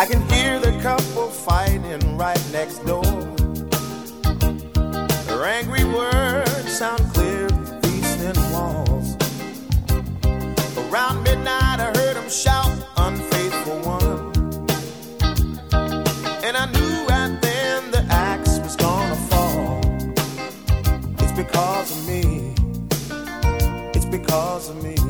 I can hear the couple fighting right next door. Their angry words sound clear through these thin walls. Around midnight, I heard them shout, Unfaithful one. And I knew right then the axe was gonna fall. It's because of me. It's because of me.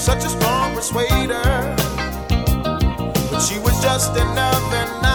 Such a strong persuader. But she was just my guitar.